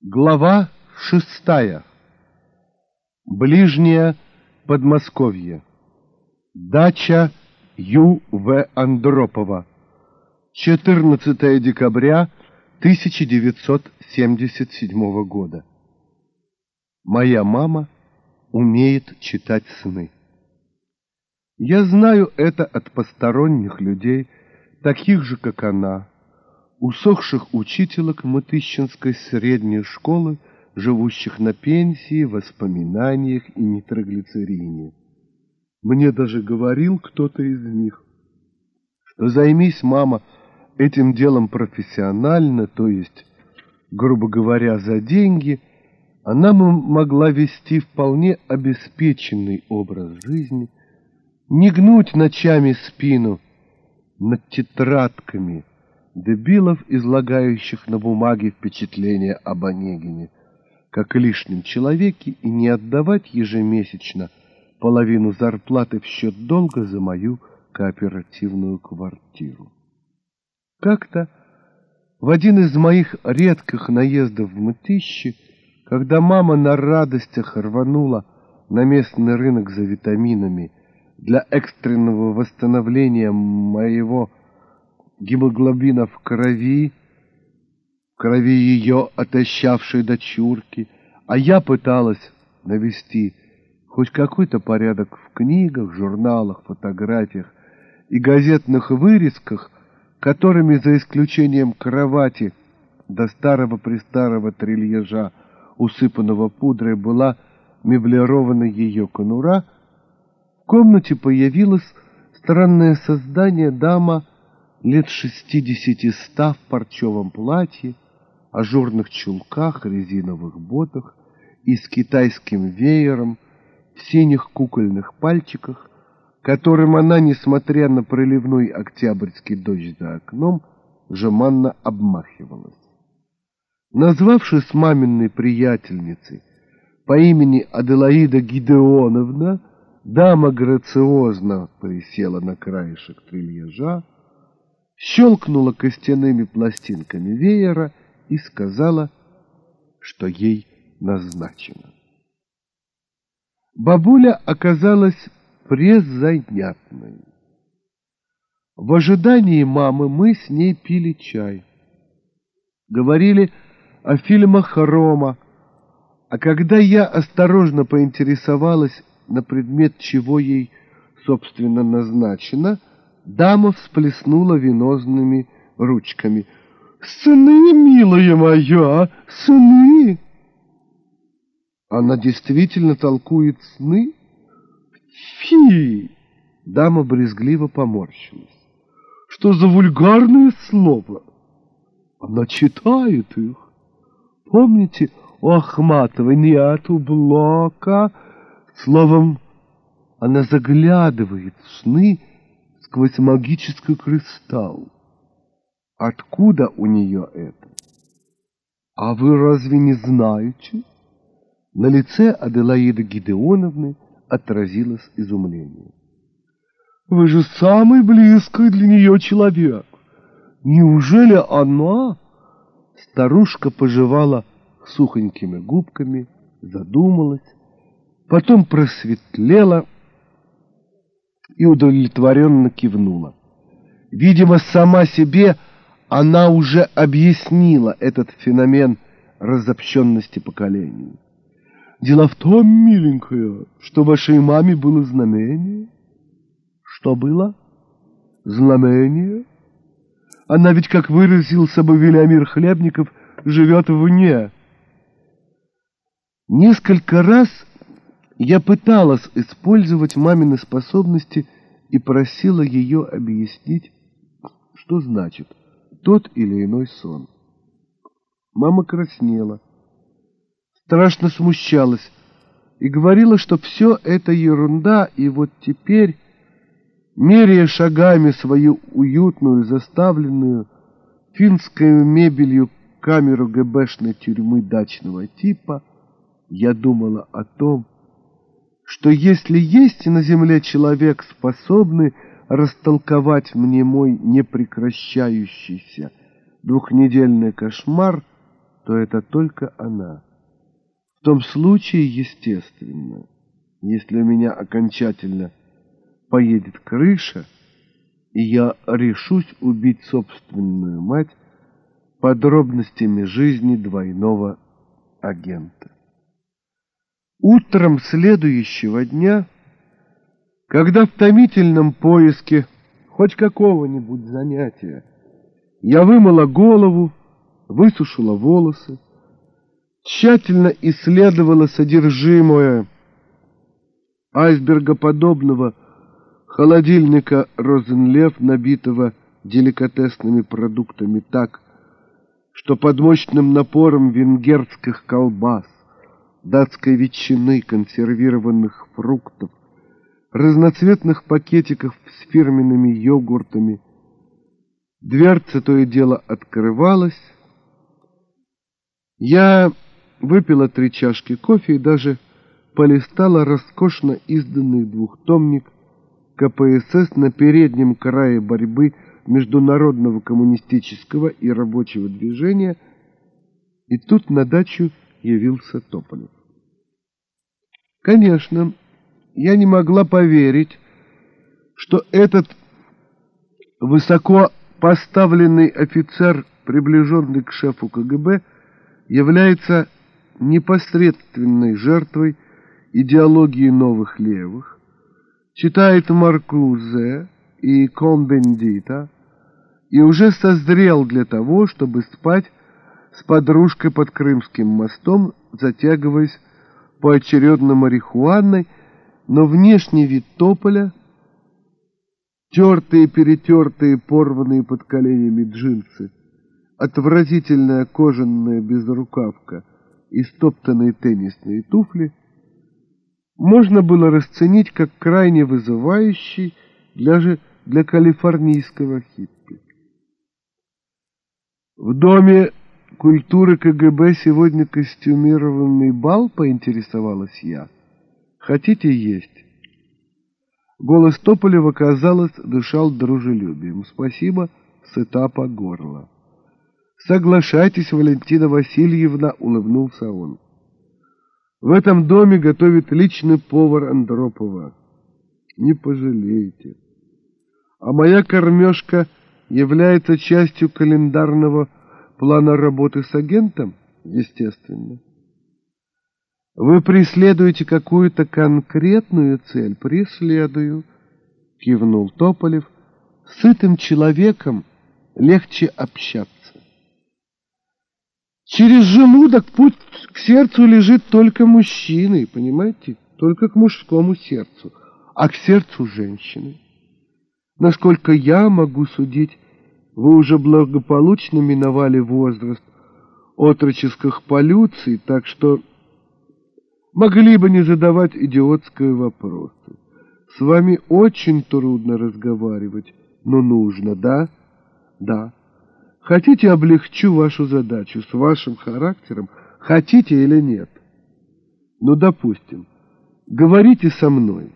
Глава шестая. Ближнее Подмосковье. Дача Ю.В. Андропова. 14 декабря 1977 года. Моя мама умеет читать сны. Я знаю это от посторонних людей, таких же, как она, усохших учителок Мытыщинской средней школы, живущих на пенсии, воспоминаниях и нитроглицерине. Мне даже говорил кто-то из них, что займись, мама, этим делом профессионально, то есть, грубо говоря, за деньги, она могла вести вполне обеспеченный образ жизни, не гнуть ночами спину над тетрадками, дебилов, излагающих на бумаге впечатления об Онегине, как лишнем человеке, и не отдавать ежемесячно половину зарплаты в счет долга за мою кооперативную квартиру. Как-то в один из моих редких наездов в Мытищи, когда мама на радостях рванула на местный рынок за витаминами для экстренного восстановления моего гемоглобина в крови, в крови ее отощавшей дочурки, а я пыталась навести хоть какой-то порядок в книгах, журналах, фотографиях и газетных вырезках, которыми, за исключением кровати до старого-престарого трильяжа, усыпанного пудрой, была меблирована ее конура, в комнате появилось странное создание дама лет шестидесяти ста в парчевом платье, ажурных чулках, резиновых ботах и с китайским веером в синих кукольных пальчиках, которым она, несмотря на проливной октябрьский дождь за окном, жеманно обмахивалась. Назвавшись маминой приятельницей по имени Аделаида Гидеоновна, дама грациозно присела на краешек трильяжа, щелкнула костяными пластинками веера и сказала, что ей назначено. Бабуля оказалась презанятной. В ожидании мамы мы с ней пили чай. Говорили о фильмах Рома, а когда я осторожно поинтересовалась на предмет, чего ей, собственно, назначено, Дама всплеснула венозными ручками. «Сыны, милая моя, сыны!» Она действительно толкует сны? Фи! Дама брезгливо поморщилась. Что за вульгарное слово? Она читает их. Помните, у Ахматовой нету блока? Словом, она заглядывает в сны сквозь магический кристалл. Откуда у нее это? А вы разве не знаете? На лице Аделаиды Гидеоновны отразилось изумление. Вы же самый близкий для нее человек. Неужели она... Старушка пожевала сухонькими губками, задумалась, потом просветлела и удовлетворенно кивнула. Видимо, сама себе она уже объяснила этот феномен разобщенности поколений. Дело в том, миленькая, что вашей маме было знамение. Что было? Знамение? Она ведь, как выразился бы Вильямир Хлебников, живет вне. Несколько раз я пыталась использовать мамины способности и просила ее объяснить, что значит тот или иной сон. Мама краснела, страшно смущалась и говорила, что все это ерунда, и вот теперь, меряя шагами свою уютную, заставленную финской мебелью камеру ГБшной тюрьмы дачного типа, я думала о том, что если есть на земле человек, способный растолковать мне мой непрекращающийся двухнедельный кошмар, то это только она. В том случае, естественно, если у меня окончательно поедет крыша, и я решусь убить собственную мать подробностями жизни двойного агента. Утром следующего дня, когда в томительном поиске хоть какого-нибудь занятия я вымыла голову, высушила волосы, тщательно исследовала содержимое айсбергоподобного холодильника Розенлев, набитого деликатесными продуктами так, что под мощным напором венгерских колбас, датской ветчины, консервированных фруктов, разноцветных пакетиков с фирменными йогуртами, дверца то и дело открывалась. Я выпила три чашки кофе и даже полистала роскошно изданный двухтомник КПСС на переднем крае борьбы международного коммунистического и рабочего движения, и тут на дачу явился Тополев. Конечно, я не могла поверить, что этот высоко поставленный офицер, приближенный к шефу КГБ, является непосредственной жертвой идеологии новых левых, читает Маркузе и Комбендита и уже созрел для того, чтобы спать с подружкой под Крымским мостом, затягиваясь поочередно марихуаной, но внешний вид тополя, тертые, перетертые, порванные под коленями джинсы, отвратительная кожаная безрукавка и стоптанные теннисные туфли можно было расценить как крайне вызывающий даже для калифорнийского хиппи. В доме культуры КГБ сегодня костюмированный бал, поинтересовалась я. Хотите есть? Голос Тополева, казалось, дышал дружелюбием. Спасибо, сыта по горло. Соглашайтесь, Валентина Васильевна, улыбнулся он. В этом доме готовит личный повар Андропова. Не пожалеете. А моя кормежка является частью календарного плана работы с агентом? Естественно. Вы преследуете какую-то конкретную цель? Преследую, кивнул Тополев. Сытым человеком легче общаться. Через желудок путь к сердцу лежит только мужчины, понимаете? Только к мужскому сердцу, а к сердцу женщины. Насколько я могу судить, вы уже благополучно миновали возраст отроческих полюций, так что могли бы не задавать идиотские вопросы. С вами очень трудно разговаривать, но нужно, да? Да. Хотите, облегчу вашу задачу с вашим характером, хотите или нет? Ну, допустим, говорите со мной,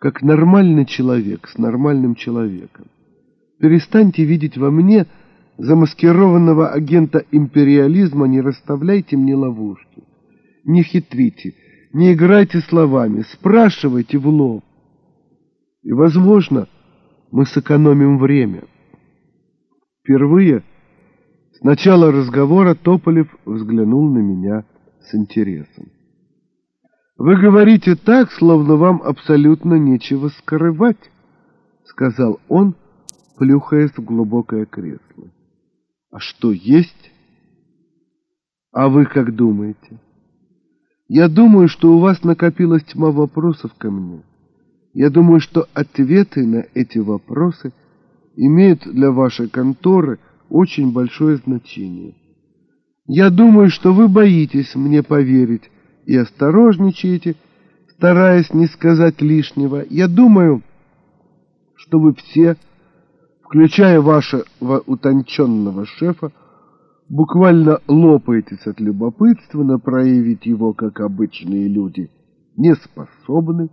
как нормальный человек с нормальным человеком. Перестаньте видеть во мне замаскированного агента империализма, не расставляйте мне ловушки, не хитрите, не играйте словами, спрашивайте в лоб. И, возможно, мы сэкономим время. Впервые с начала разговора Тополев взглянул на меня с интересом. «Вы говорите так, словно вам абсолютно нечего скрывать», — сказал он, плюхаясь в глубокое кресло. «А что есть?» «А вы как думаете?» «Я думаю, что у вас накопилась тьма вопросов ко мне. Я думаю, что ответы на эти вопросы — имеют для вашей конторы очень большое значение. Я думаю, что вы боитесь мне поверить и осторожничаете, стараясь не сказать лишнего. Я думаю, что вы все, включая вашего утонченного шефа, буквально лопаетесь от любопытства, но проявить его, как обычные люди, не способны.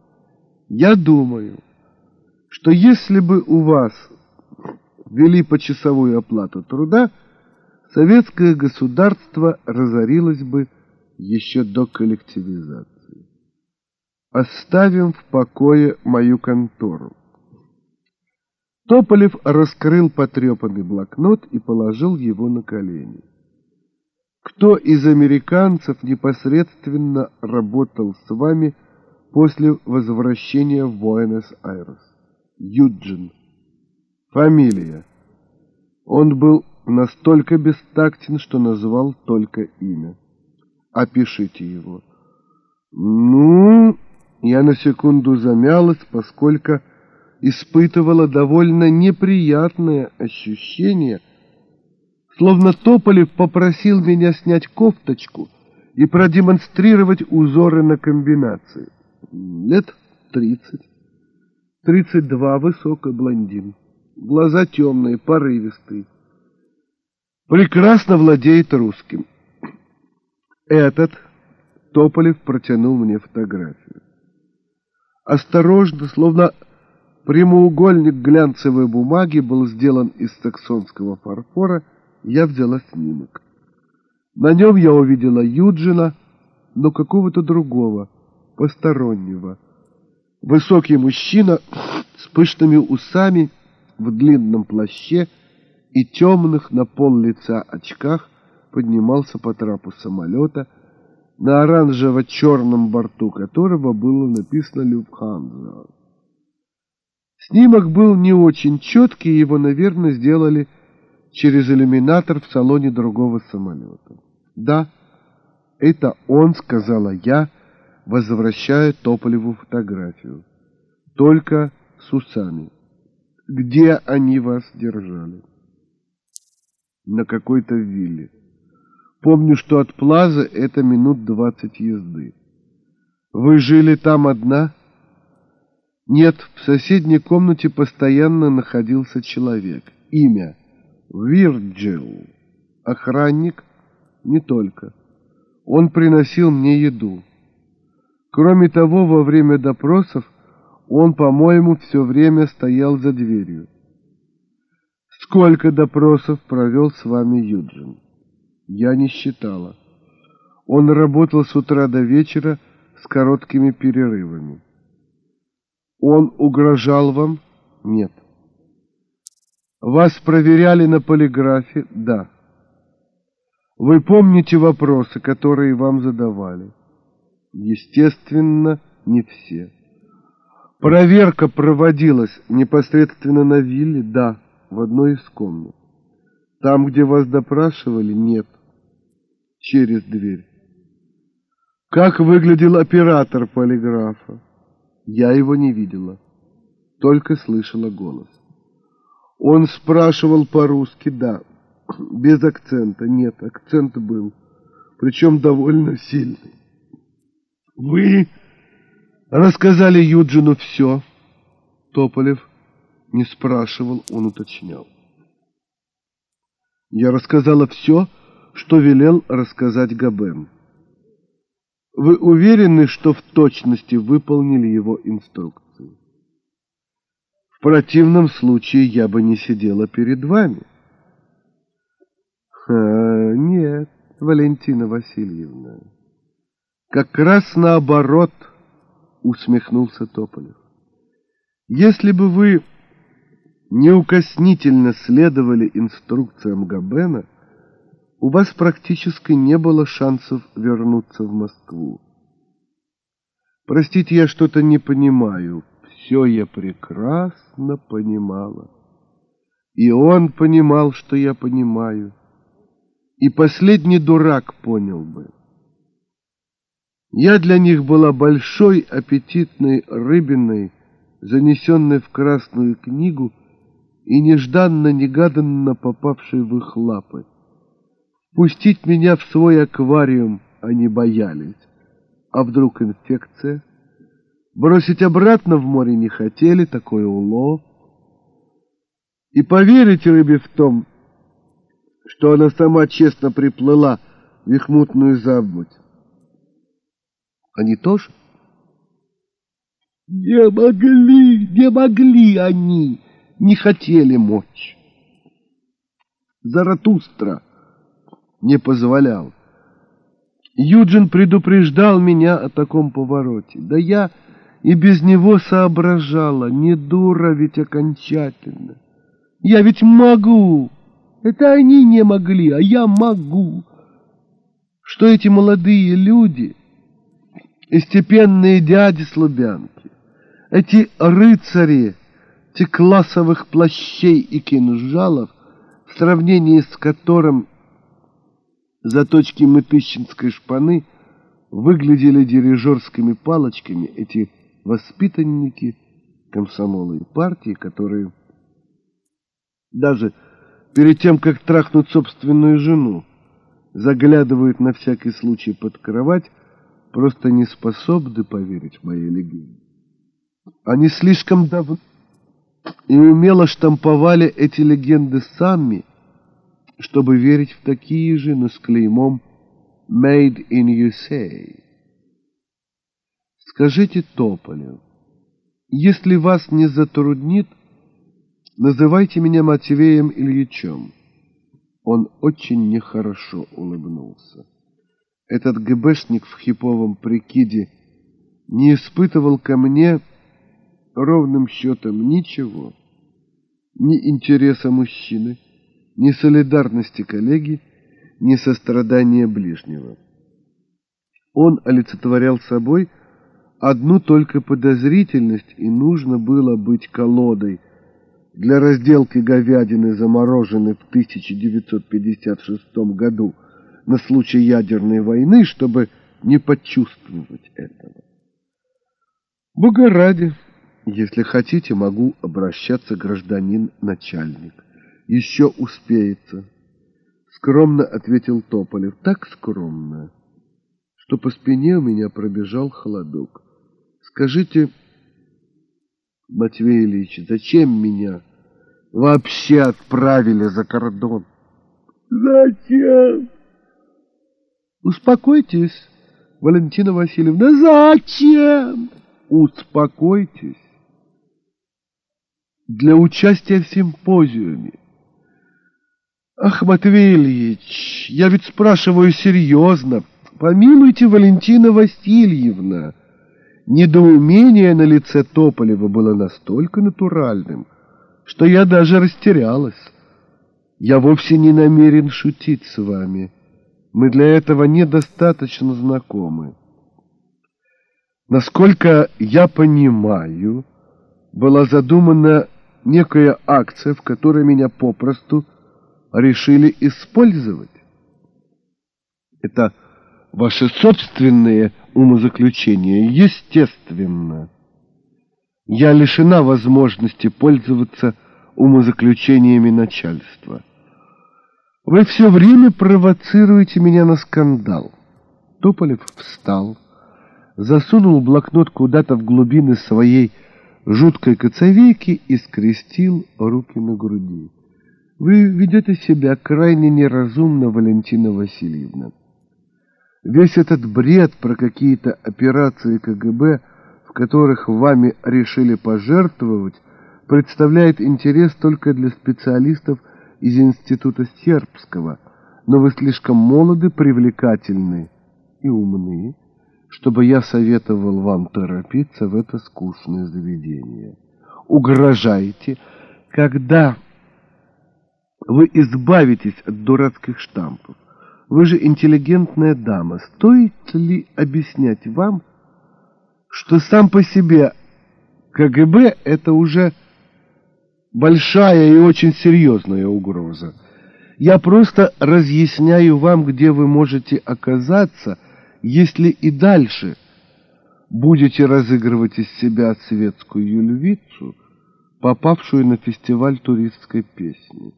Я думаю, что если бы у вас ввели почасовую оплату труда, советское государство разорилось бы еще до коллективизации. Оставим в покое мою контору. Тополев раскрыл потрепанный блокнот и положил его на колени. Кто из американцев непосредственно работал с вами после возвращения в Буэнос-Айрес? Юджин. Фамилия. Он был настолько бестактен, что назвал только имя. Опишите его. Ну, я на секунду замялась, поскольку испытывала довольно неприятное ощущение, словно Тополев попросил меня снять кофточку и продемонстрировать узоры на комбинации. Лет тридцать. Тридцать два, высокий блондин. Глаза темные, порывистые. Прекрасно владеет русским. Этот Тополев протянул мне фотографию. Осторожно, словно прямоугольник глянцевой бумаги был сделан из саксонского фарфора, я взяла снимок. На нем я увидела Юджина, но какого-то другого, постороннего. Высокий мужчина с пышными усами в длинном плаще и темных на пол лица очках поднимался по трапу самолета, на оранжево-черном борту которого было написано «Люфханза». Снимок был не очень четкий, его, наверное, сделали через иллюминатор в салоне другого самолета. «Да, это он», — сказала я, возвращая Тополеву фотографию. «Только с усами. Где они вас держали?» «На какой-то вилле. Помню, что от Плаза это минут двадцать езды. Вы жили там одна?» Нет, в соседней комнате постоянно находился человек. Имя Вирджил. Охранник? Не только. Он приносил мне еду. Кроме того, во время допросов он, по-моему, все время стоял за дверью. Сколько допросов провел с вами Юджин? Я не считала. Он работал с утра до вечера с короткими перерывами. Он угрожал вам? Нет. Вас проверяли на полиграфе? Да. Вы помните вопросы, которые вам задавали? Естественно, не все. Проверка проводилась непосредственно на вилле? Да, в одной из комнат. Там, где вас допрашивали? Нет. Через дверь. Как выглядел оператор полиграфа? Я его не видела, только слышала голос. Он спрашивал по-русски, да, без акцента. Нет, акцент был, причем довольно сильный. Вы рассказали Юджину все. Тополев не спрашивал, он уточнял. Я рассказала все, что велел рассказать Габен. Вы уверены, что в точности выполнили его инструкции? В противном случае я бы не сидела перед вами. Ха, нет, Валентина Васильевна. Как раз наоборот, усмехнулся Тополев. Если бы вы неукоснительно следовали инструкциям Габена, у вас практически не было шансов вернуться в Москву. Простите, я что-то не понимаю. Все я прекрасно понимала. И он понимал, что я понимаю. И последний дурак понял бы. Я для них была большой аппетитной рыбиной, занесенной в Красную книгу и нежданно-негаданно попавшей в их лапы. Пустить меня в свой аквариум они боялись. А вдруг инфекция? Бросить обратно в море не хотели, такой улов. И поверить рыбе в том, что она сама честно приплыла в их мутную забудь. Они тоже? Не могли, не могли они, не хотели мочь. Заратустра не позволял. Юджин предупреждал меня о таком повороте. Да я и без него соображала, не дура ведь окончательно. Я ведь могу. Это они не могли, а я могу. Что эти молодые люди, и степенные дяди слубянки, эти рыцари, эти классовых плащей и кинжалов, в сравнении с которым заточки мытыщинской шпаны выглядели дирижерскими палочками эти воспитанники комсомола и партии, которые даже перед тем, как трахнуть собственную жену, заглядывают на всякий случай под кровать, просто не способны поверить в моей легенде. Они слишком давно и умело штамповали эти легенды сами, чтобы верить в такие же, но с клеймом «Made in USA». Скажите Тополю, если вас не затруднит, называйте меня Матвеем Ильичем. Он очень нехорошо улыбнулся. Этот ГБшник в хиповом прикиде не испытывал ко мне ровным счетом ничего, ни интереса мужчины, ни солидарности коллеги, ни сострадания ближнего. Он олицетворял собой одну только подозрительность, и нужно было быть колодой для разделки говядины, замороженной в 1956 году на случай ядерной войны, чтобы не почувствовать этого. Бога ради, если хотите, могу обращаться гражданин-начальник. Еще успеется. Скромно ответил Тополев. Так скромно, что по спине у меня пробежал холодок. Скажите, Матвей Ильич, зачем меня вообще отправили за кордон? Зачем? Успокойтесь, Валентина Васильевна. Зачем? Успокойтесь для участия в симпозиуме. Ах, Матвей Ильич, я ведь спрашиваю серьезно. Помилуйте, Валентина Васильевна. Недоумение на лице Тополева было настолько натуральным, что я даже растерялась. Я вовсе не намерен шутить с вами. Мы для этого недостаточно знакомы. Насколько я понимаю, была задумана некая акция, в которой меня попросту решили использовать. Это ваши собственные умозаключения, естественно. Я лишена возможности пользоваться умозаключениями начальства. Вы все время провоцируете меня на скандал. Тополев встал, засунул блокнот куда-то в глубины своей жуткой коцовейки и скрестил руки на груди. Вы ведете себя крайне неразумно, Валентина Васильевна. Весь этот бред про какие-то операции КГБ, в которых вами решили пожертвовать, представляет интерес только для специалистов из Института Сербского, но вы слишком молоды, привлекательны и умны, чтобы я советовал вам торопиться в это скучное заведение. Угрожаете, когда вы избавитесь от дурацких штампов. Вы же интеллигентная дама. Стоит ли объяснять вам, что сам по себе КГБ — это уже большая и очень серьезная угроза? Я просто разъясняю вам, где вы можете оказаться — если и дальше будете разыгрывать из себя светскую львицу, попавшую на фестиваль туристской песни.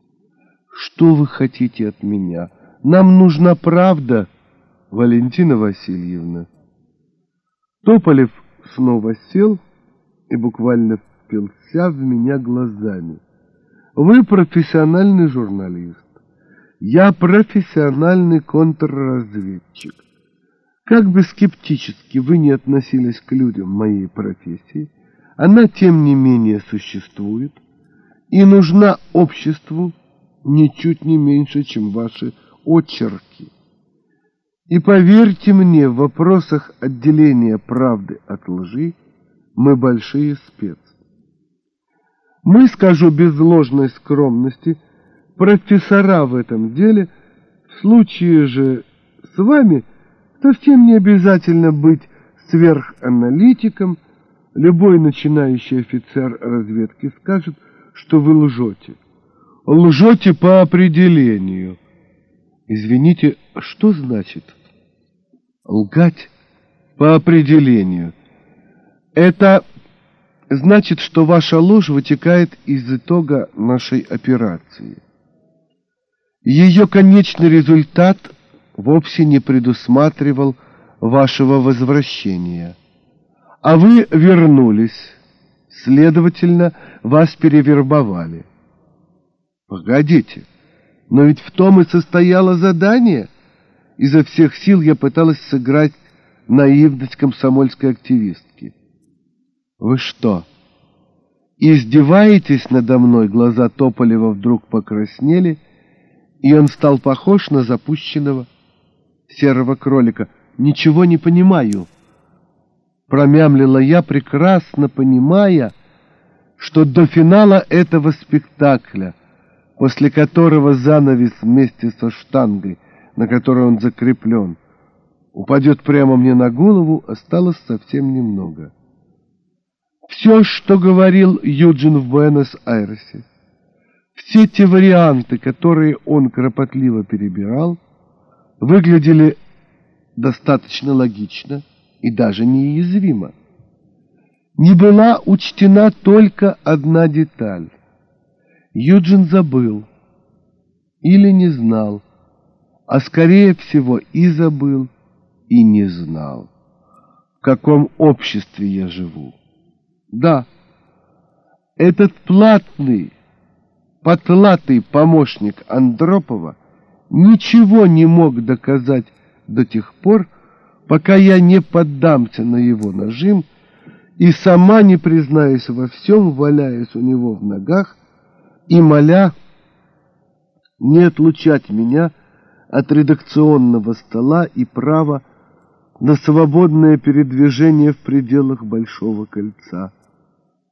Что вы хотите от меня? Нам нужна правда, Валентина Васильевна. Тополев снова сел и буквально впился в меня глазами. Вы профессиональный журналист. Я профессиональный контрразведчик. Как бы скептически вы не относились к людям моей профессии, она, тем не менее, существует и нужна обществу ничуть не меньше, чем ваши очерки. И поверьте мне, в вопросах отделения правды от лжи мы большие спец. Мы, скажу без ложной скромности, профессора в этом деле, в случае же с вами совсем не обязательно быть сверханалитиком, любой начинающий офицер разведки скажет, что вы лжете. Лжете по определению. Извините, что значит лгать по определению? Это значит, что ваша ложь вытекает из итога нашей операции. Ее конечный результат вовсе не предусматривал вашего возвращения. А вы вернулись, следовательно, вас перевербовали. Погодите, но ведь в том и состояло задание. Изо всех сил я пыталась сыграть наивность комсомольской активистки. Вы что, издеваетесь надо мной? Глаза Тополева вдруг покраснели, и он стал похож на запущенного серого кролика. «Ничего не понимаю», — промямлила я, прекрасно понимая, что до финала этого спектакля, после которого занавес вместе со штангой, на которой он закреплен, упадет прямо мне на голову, осталось совсем немного. Все, что говорил Юджин в Буэнос-Айресе, все те варианты, которые он кропотливо перебирал, выглядели достаточно логично и даже неуязвимо. Не была учтена только одна деталь. Юджин забыл или не знал, а скорее всего и забыл, и не знал, в каком обществе я живу. Да, этот платный, потлатый помощник Андропова ничего не мог доказать до тех пор, пока я не поддамся на его нажим и сама не признаюсь во всем, валяясь у него в ногах и моля не отлучать меня от редакционного стола и права на свободное передвижение в пределах Большого кольца.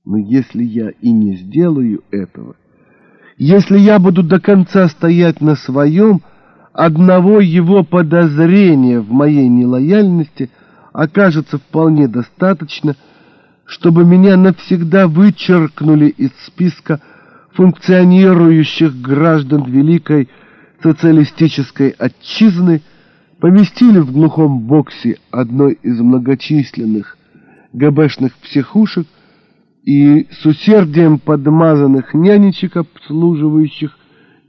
Но если я и не сделаю этого, если я буду до конца стоять на своем, одного его подозрения в моей нелояльности окажется вполне достаточно, чтобы меня навсегда вычеркнули из списка функционирующих граждан Великой социалистической отчизны, поместили в глухом боксе одной из многочисленных ГБшных психушек и с усердием подмазанных нянечек, обслуживающих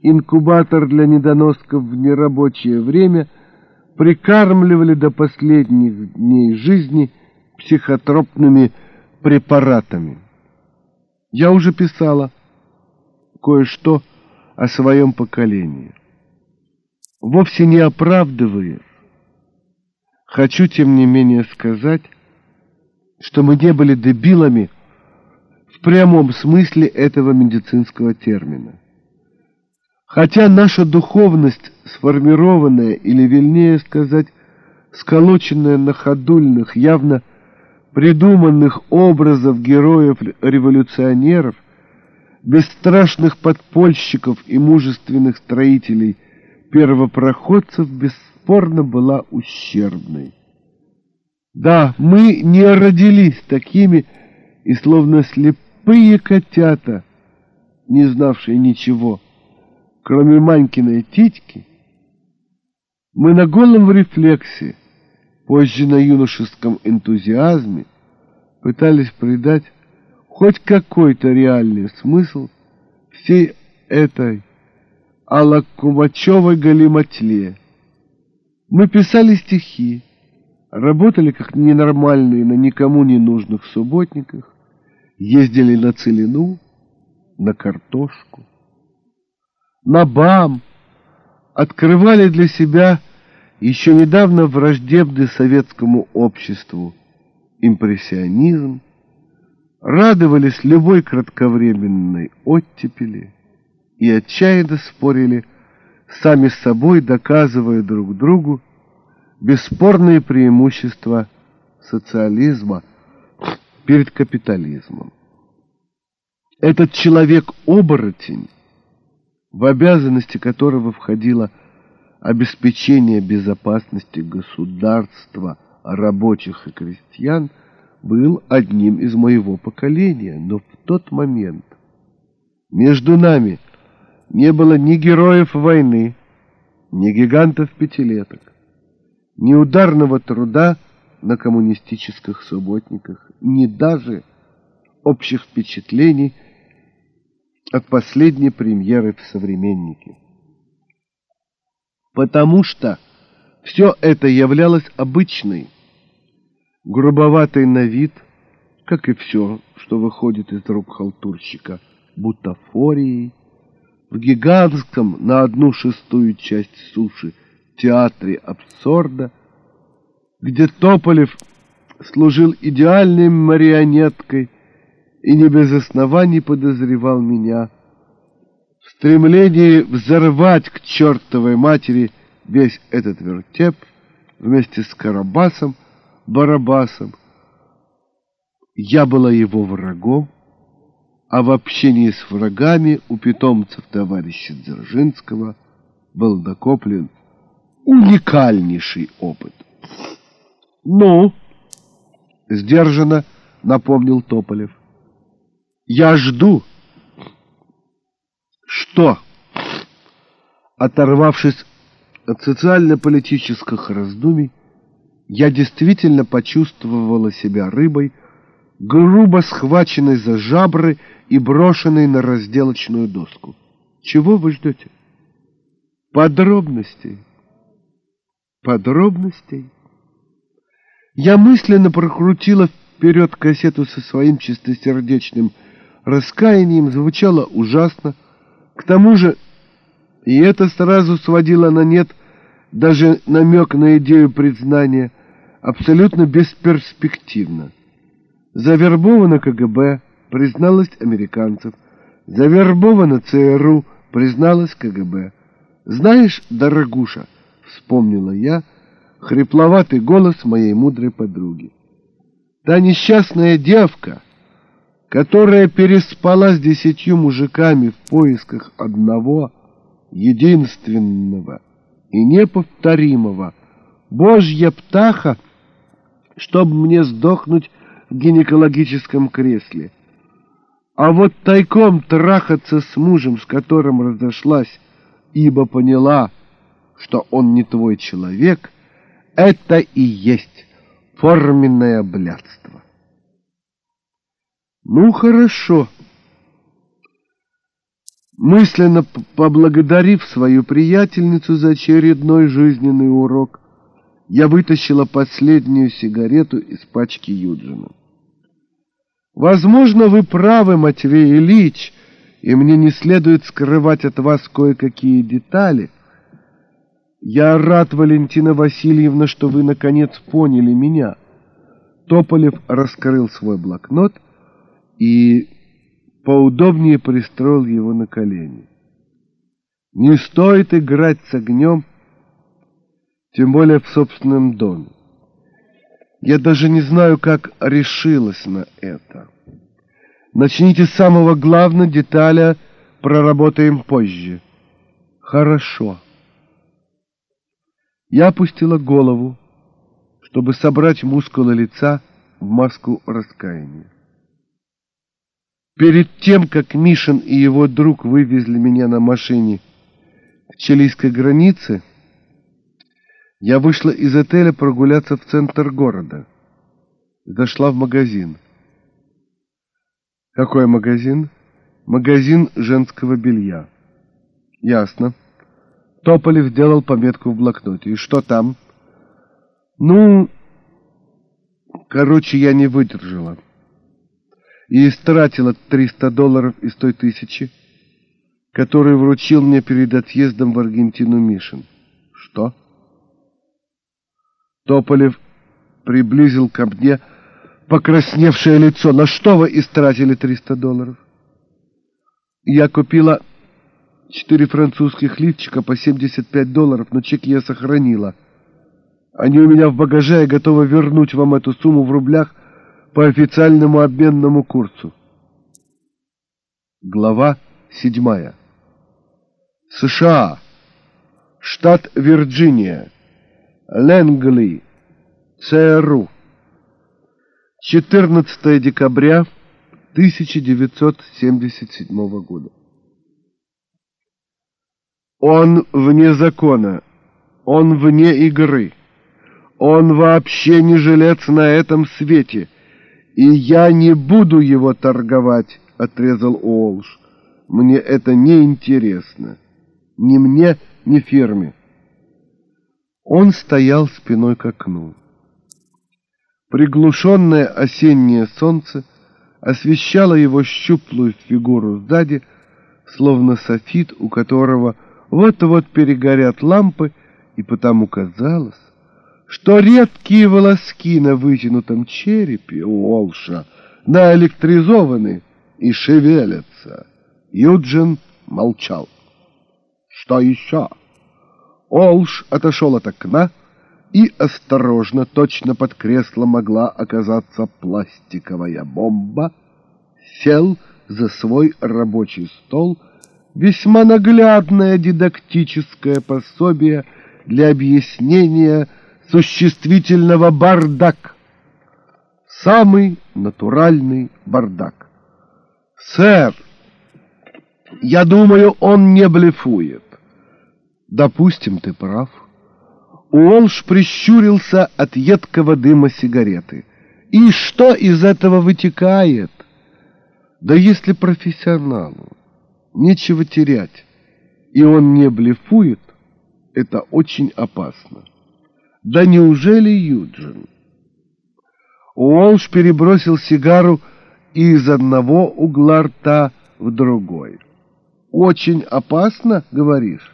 инкубатор для недоносков в нерабочее время, прикармливали до последних дней жизни психотропными препаратами. Я уже писала кое-что о своем поколении. Вовсе не оправдывая, хочу тем не менее сказать, что мы не были дебилами в прямом смысле этого медицинского термина. Хотя наша духовность, сформированная, или, вернее сказать, сколоченная на ходульных, явно придуманных образов героев-революционеров, бесстрашных подпольщиков и мужественных строителей, первопроходцев, бесспорно была ущербной. Да, мы не родились такими, и словно слепые котята, не знавшие ничего, кроме Манькиной титьки, мы на голом рефлексе, позже на юношеском энтузиазме, пытались придать хоть какой-то реальный смысл всей этой алакумачевой галиматле. Мы писали стихи, работали как ненормальные на никому не нужных субботниках, ездили на целину, на картошку на БАМ, открывали для себя еще недавно враждебный советскому обществу импрессионизм, радовались любой кратковременной оттепели и отчаянно спорили сами с собой доказывая друг другу бесспорные преимущества социализма перед капитализмом. Этот человек-оборотень, в обязанности которого входило обеспечение безопасности государства, рабочих и крестьян, был одним из моего поколения, но в тот момент между нами не было ни героев войны, ни гигантов пятилеток, ни ударного труда на коммунистических субботниках, ни даже общих впечатлений от последней премьеры в «Современнике». Потому что все это являлось обычной, грубоватой на вид, как и все, что выходит из рук халтурщика, бутафорией, в гигантском на одну шестую часть суши театре абсурда, где Тополев служил идеальной марионеткой и не без оснований подозревал меня в стремлении взорвать к чертовой матери весь этот вертеп вместе с Карабасом, Барабасом. Я была его врагом, а в общении с врагами у питомцев товарища Дзержинского был накоплен уникальнейший опыт. «Ну?» — сдержанно напомнил Тополев. Я жду. Что? Оторвавшись от социально-политических раздумий, я действительно почувствовала себя рыбой, грубо схваченной за жабры и брошенной на разделочную доску. Чего вы ждете? Подробностей. Подробностей. Я мысленно прокрутила вперед кассету со своим чистосердечным раскаянием звучало ужасно. К тому же, и это сразу сводило на нет даже намек на идею признания, абсолютно бесперспективно. Завербовано КГБ, призналось американцев. Завербовано ЦРУ, призналось КГБ. «Знаешь, дорогуша», — вспомнила я, хрипловатый голос моей мудрой подруги. «Та несчастная девка, которая переспала с десятью мужиками в поисках одного, единственного и неповторимого, Божья птаха, чтобы мне сдохнуть в гинекологическом кресле. А вот тайком трахаться с мужем, с которым разошлась, ибо поняла, что он не твой человек, это и есть форменное блядство. Ну, хорошо. Мысленно поблагодарив свою приятельницу за очередной жизненный урок, я вытащила последнюю сигарету из пачки Юджина. Возможно, вы правы, Матвей Ильич, и мне не следует скрывать от вас кое-какие детали. Я рад, Валентина Васильевна, что вы наконец поняли меня. Тополев раскрыл свой блокнот и поудобнее пристроил его на колени. Не стоит играть с огнем, тем более в собственном доме. Я даже не знаю, как решилась на это. Начните с самого главного деталя, проработаем позже. Хорошо. Я опустила голову, чтобы собрать мускулы лица в маску раскаяния. Перед тем, как Мишин и его друг вывезли меня на машине к чилийской границе, я вышла из отеля прогуляться в центр города. Зашла в магазин. Какой магазин? Магазин женского белья. Ясно. Тополев сделал пометку в блокноте. И что там? Ну, короче, я не выдержала и истратила 300 долларов из той тысячи, которую вручил мне перед отъездом в Аргентину Мишин. Что? Тополев приблизил ко мне покрасневшее лицо. На что вы истратили 300 долларов? Я купила Четыре французских лифчика по 75 долларов, но чек я сохранила. Они у меня в багаже, я готова вернуть вам эту сумму в рублях по официальному обменному курсу. Глава седьмая. США. Штат Вирджиния. Ленгли. ЦРУ. 14 декабря 1977 года. Он вне закона, он вне игры, он вообще не жилец на этом свете, и я не буду его торговать, — отрезал Уолш. Мне это не интересно, ни мне, ни фирме. Он стоял спиной к окну. Приглушенное осеннее солнце освещало его щуплую фигуру сзади, словно софит, у которого вот-вот перегорят лампы, и потому казалось, что редкие волоски на вытянутом черепе у Олша наэлектризованы и шевелятся. Юджин молчал. Что еще? Олш отошел от окна, и осторожно, точно под кресло могла оказаться пластиковая бомба, сел за свой рабочий стол, весьма наглядное дидактическое пособие для объяснения существительного бардак. Самый натуральный бардак. Сэр, я думаю, он не блефует. Допустим, ты прав. Уолш прищурился от едкого дыма сигареты. И что из этого вытекает? Да если профессионалу нечего терять, и он не блефует, это очень опасно. Да неужели Юджин? Уолш перебросил сигару из одного угла рта в другой. «Очень опасно, говоришь?»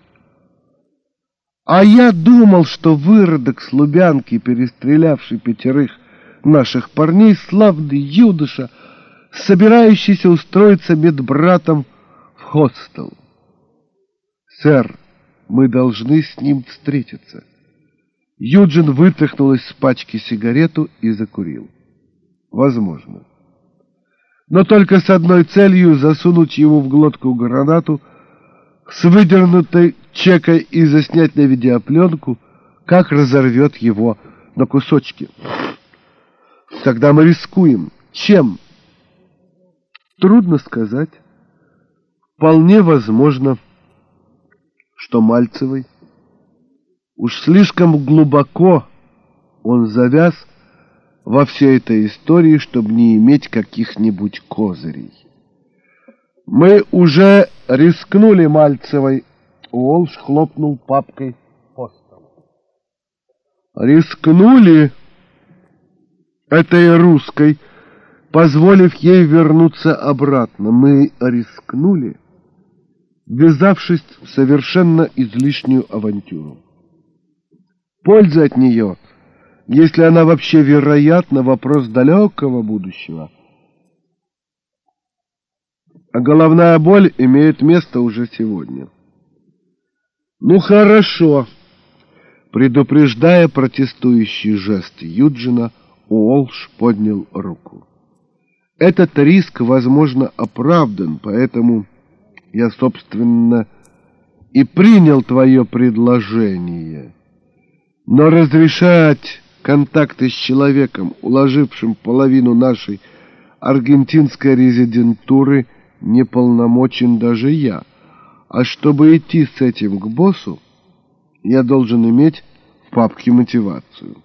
А я думал, что выродок с Лубянки, перестрелявший пятерых наших парней, славный юдыша, собирающийся устроиться медбратом в хостел. Сэр, мы должны с ним встретиться. Юджин вытряхнул из пачки сигарету и закурил. Возможно. Но только с одной целью засунуть ему в глотку гранату с выдернутой чекой и заснять на видеопленку, как разорвет его на кусочки. Тогда мы рискуем. Чем? Трудно сказать. Вполне возможно, что Мальцевой уж слишком глубоко он завяз во всей этой истории, чтобы не иметь каких-нибудь козырей. Мы уже рискнули Мальцевой. Уолш хлопнул папкой по столу. Рискнули этой русской, позволив ей вернуться обратно. Мы рискнули, ввязавшись в совершенно излишнюю авантюру. Польза от нее, если она вообще вероятна, вопрос далекого будущего — а головная боль имеет место уже сегодня. Ну хорошо. Предупреждая протестующий жест Юджина, Уолш поднял руку. Этот риск, возможно, оправдан, поэтому я, собственно, и принял твое предложение. Но разрешать контакты с человеком, уложившим половину нашей аргентинской резидентуры – не полномочен даже я. А чтобы идти с этим к боссу, я должен иметь в папке мотивацию.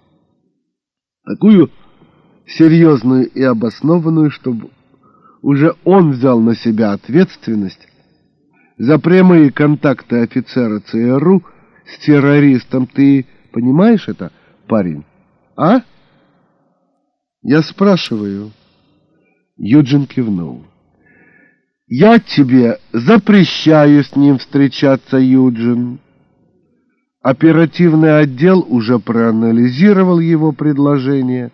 Такую серьезную и обоснованную, чтобы уже он взял на себя ответственность за прямые контакты офицера ЦРУ с террористом. Ты понимаешь это, парень? А? Я спрашиваю. Юджин кивнул. «Я тебе запрещаю с ним встречаться, Юджин». Оперативный отдел уже проанализировал его предложение.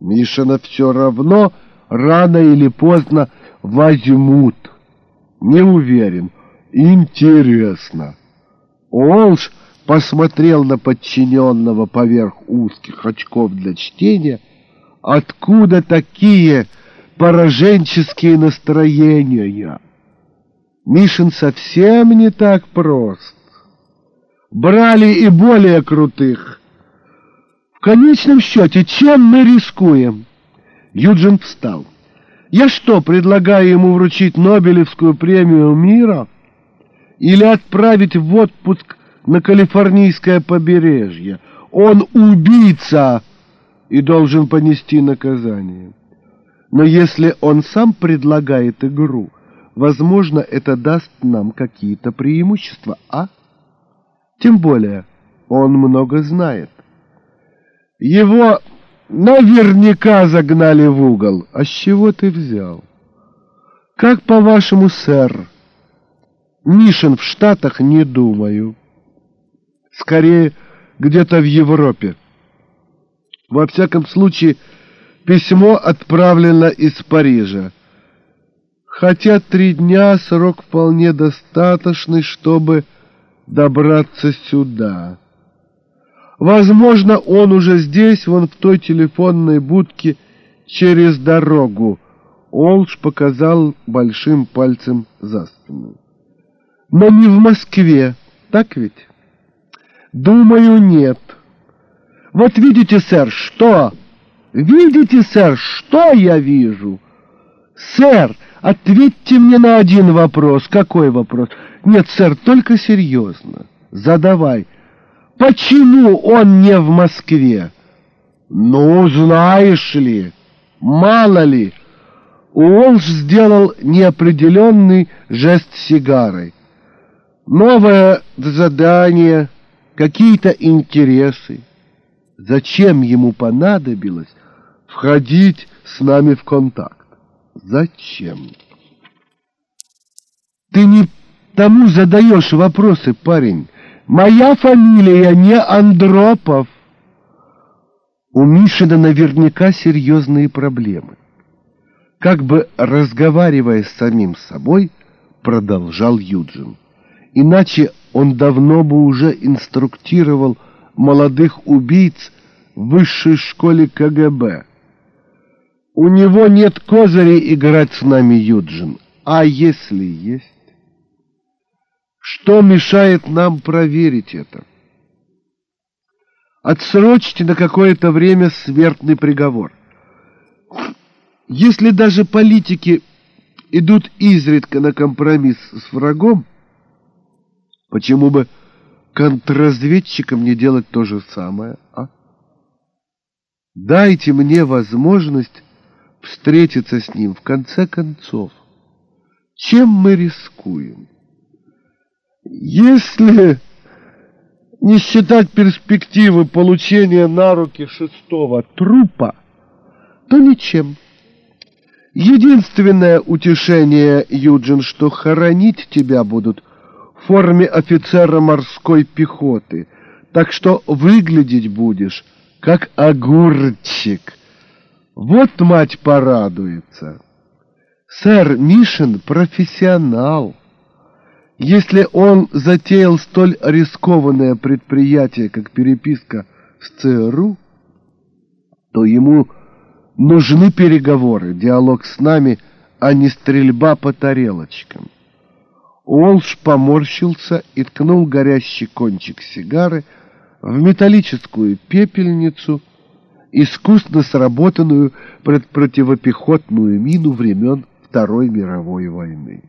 Мишина все равно рано или поздно возьмут. Не уверен. Интересно. Олш посмотрел на подчиненного поверх узких очков для чтения. Откуда такие пораженческие настроения? Мишин совсем не так прост. Брали и более крутых. В конечном счете, чем мы рискуем? Юджин встал. Я что, предлагаю ему вручить Нобелевскую премию мира? Или отправить в отпуск на калифорнийское побережье? Он убийца и должен понести наказание. Но если он сам предлагает игру, возможно, это даст нам какие-то преимущества, а? Тем более, он много знает. Его наверняка загнали в угол. А с чего ты взял? Как по-вашему, сэр? Мишин в Штатах не думаю. Скорее, где-то в Европе. Во всяком случае, письмо отправлено из Парижа. Хотя три дня срок вполне достаточный, чтобы добраться сюда. Возможно, он уже здесь, вон в той телефонной будке, через дорогу. Олш показал большим пальцем за спину. Но не в Москве, так ведь? Думаю, нет. Вот видите, сэр, что? Видите, сэр, что я вижу? Сэр, ответьте мне на один вопрос. Какой вопрос? Нет, сэр, только серьезно. Задавай. Почему он не в Москве? Ну, знаешь ли, мало ли. Уолш сделал неопределенный жест сигарой. Новое задание, какие-то интересы. Зачем ему понадобилось входить с нами в контакт? Зачем? Ты не тому задаешь вопросы, парень. Моя фамилия не Андропов. У Мишина наверняка серьезные проблемы. Как бы разговаривая с самим собой, продолжал Юджин. Иначе он давно бы уже инструктировал молодых убийц в высшей школе КГБ. У него нет козырей играть с нами, Юджин. А если есть? Что мешает нам проверить это? Отсрочьте на какое-то время смертный приговор. Если даже политики идут изредка на компромисс с врагом, почему бы контрразведчикам не делать то же самое, а? Дайте мне возможность встретиться с ним в конце концов. Чем мы рискуем? Если не считать перспективы получения на руки шестого трупа, то ничем. Единственное утешение, Юджин, что хоронить тебя будут в форме офицера морской пехоты, так что выглядеть будешь, как огурчик. Вот мать порадуется. Сэр Мишин профессионал. Если он затеял столь рискованное предприятие, как переписка с ЦРУ, то ему нужны переговоры, диалог с нами, а не стрельба по тарелочкам. Уолш поморщился и ткнул горящий кончик сигары в металлическую пепельницу, искусно сработанную противопехотную мину времен Второй мировой войны.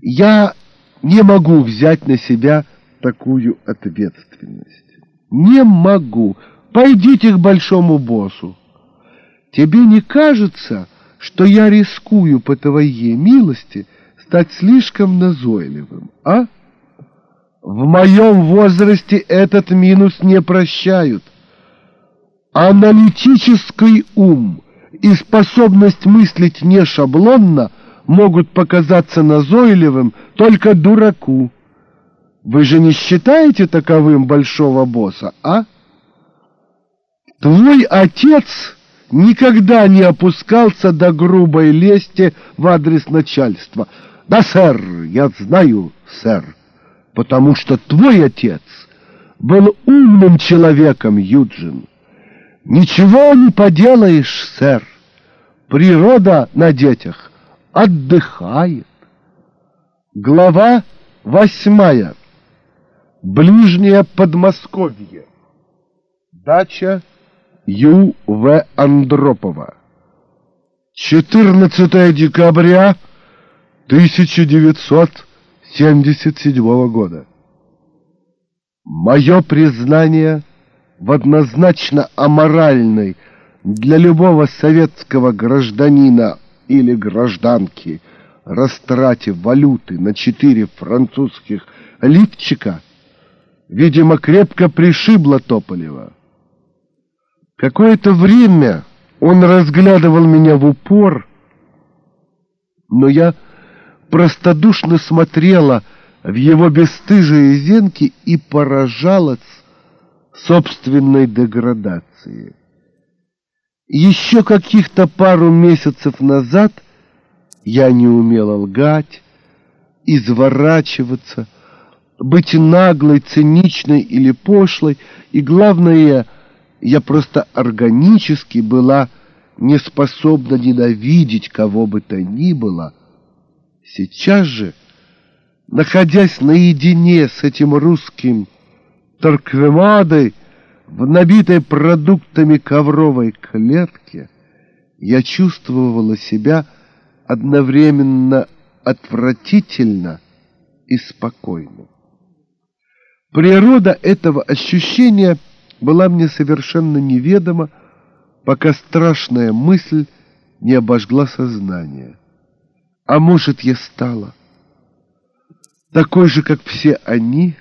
Я не могу взять на себя такую ответственность. Не могу. Пойдите к большому боссу. Тебе не кажется, что я рискую по твоей милости стать слишком назойливым, а? В моем возрасте этот минус не прощают. Аналитический ум и способность мыслить не шаблонно – могут показаться назойливым только дураку. Вы же не считаете таковым большого босса, а? Твой отец никогда не опускался до грубой лести в адрес начальства. Да, сэр, я знаю, сэр, потому что твой отец был умным человеком, Юджин. Ничего не поделаешь, сэр. Природа на детях отдыхает. Глава восьмая. Ближнее Подмосковье. Дача Ю.В. Андропова. 14 декабря 1977 года. Мое признание в однозначно аморальной для любого советского гражданина или гражданки растрате валюты на четыре французских лифчика, видимо, крепко пришибло Тополева. Какое-то время он разглядывал меня в упор, но я простодушно смотрела в его бесстыжие зенки и поражалась собственной деградации. Еще каких-то пару месяцев назад я не умела лгать, изворачиваться, быть наглой, циничной или пошлой, и, главное, я просто органически была не способна ненавидеть кого бы то ни было. Сейчас же, находясь наедине с этим русским торквемадой в набитой продуктами ковровой клетке, я чувствовала себя одновременно отвратительно и спокойно. Природа этого ощущения была мне совершенно неведома, пока страшная мысль не обожгла сознание. А может, я стала такой же, как все они?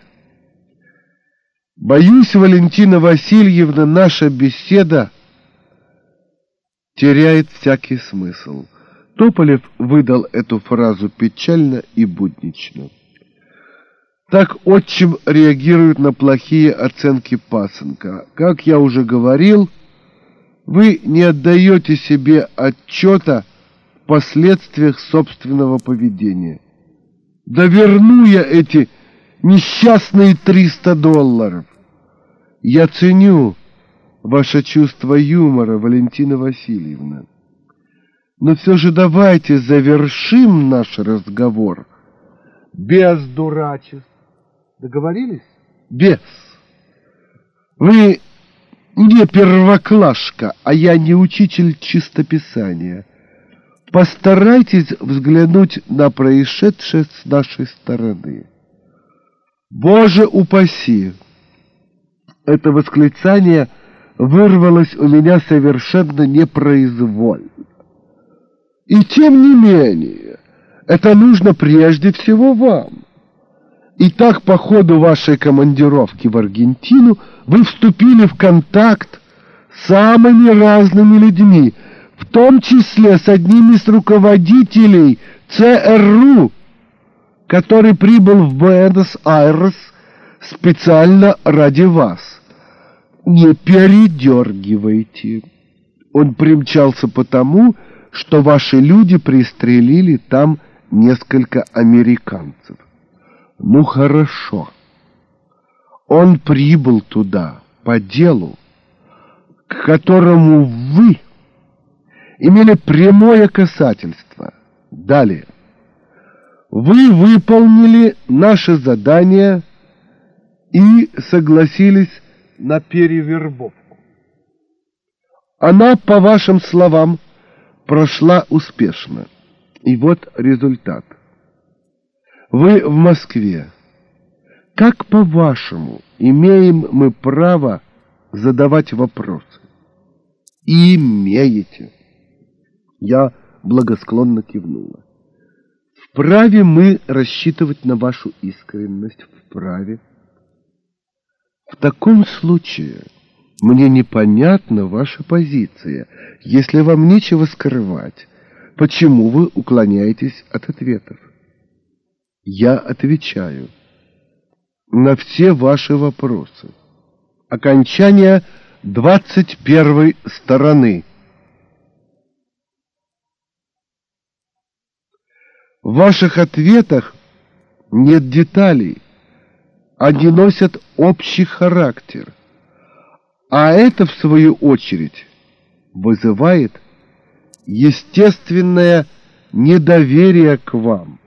Боюсь, Валентина Васильевна, наша беседа теряет всякий смысл. Тополев выдал эту фразу печально и буднично. Так отчим реагирует на плохие оценки пасынка. Как я уже говорил, вы не отдаете себе отчета в последствиях собственного поведения. Да верну я эти несчастные 300 долларов. Я ценю ваше чувство юмора, Валентина Васильевна. Но все же давайте завершим наш разговор без дурачеств. Договорились? Без. Вы не первоклашка, а я не учитель чистописания. Постарайтесь взглянуть на происшедшее с нашей стороны. Боже упаси! Это восклицание вырвалось у меня совершенно непроизвольно. И тем не менее, это нужно прежде всего вам. Итак, по ходу вашей командировки в Аргентину вы вступили в контакт с самыми разными людьми, в том числе с одним из руководителей ЦРУ, который прибыл в Буэнос-Айрес специально ради вас. Не передергивайте. Он примчался потому, что ваши люди пристрелили там несколько американцев. Ну хорошо. Он прибыл туда по делу, к которому вы имели прямое касательство. Далее. Вы выполнили наше задание и согласились на перевербовку. Она, по вашим словам, прошла успешно. И вот результат. Вы в Москве. Как, по-вашему, имеем мы право задавать вопросы? Имеете. Я благосклонно кивнула. Вправе мы рассчитывать на вашу искренность? Вправе. В таком случае мне непонятна ваша позиция. Если вам нечего скрывать, почему вы уклоняетесь от ответов? Я отвечаю на все ваши вопросы. Окончание 21 стороны. В ваших ответах нет деталей. Они носят общий характер. А это, в свою очередь, вызывает естественное недоверие к вам.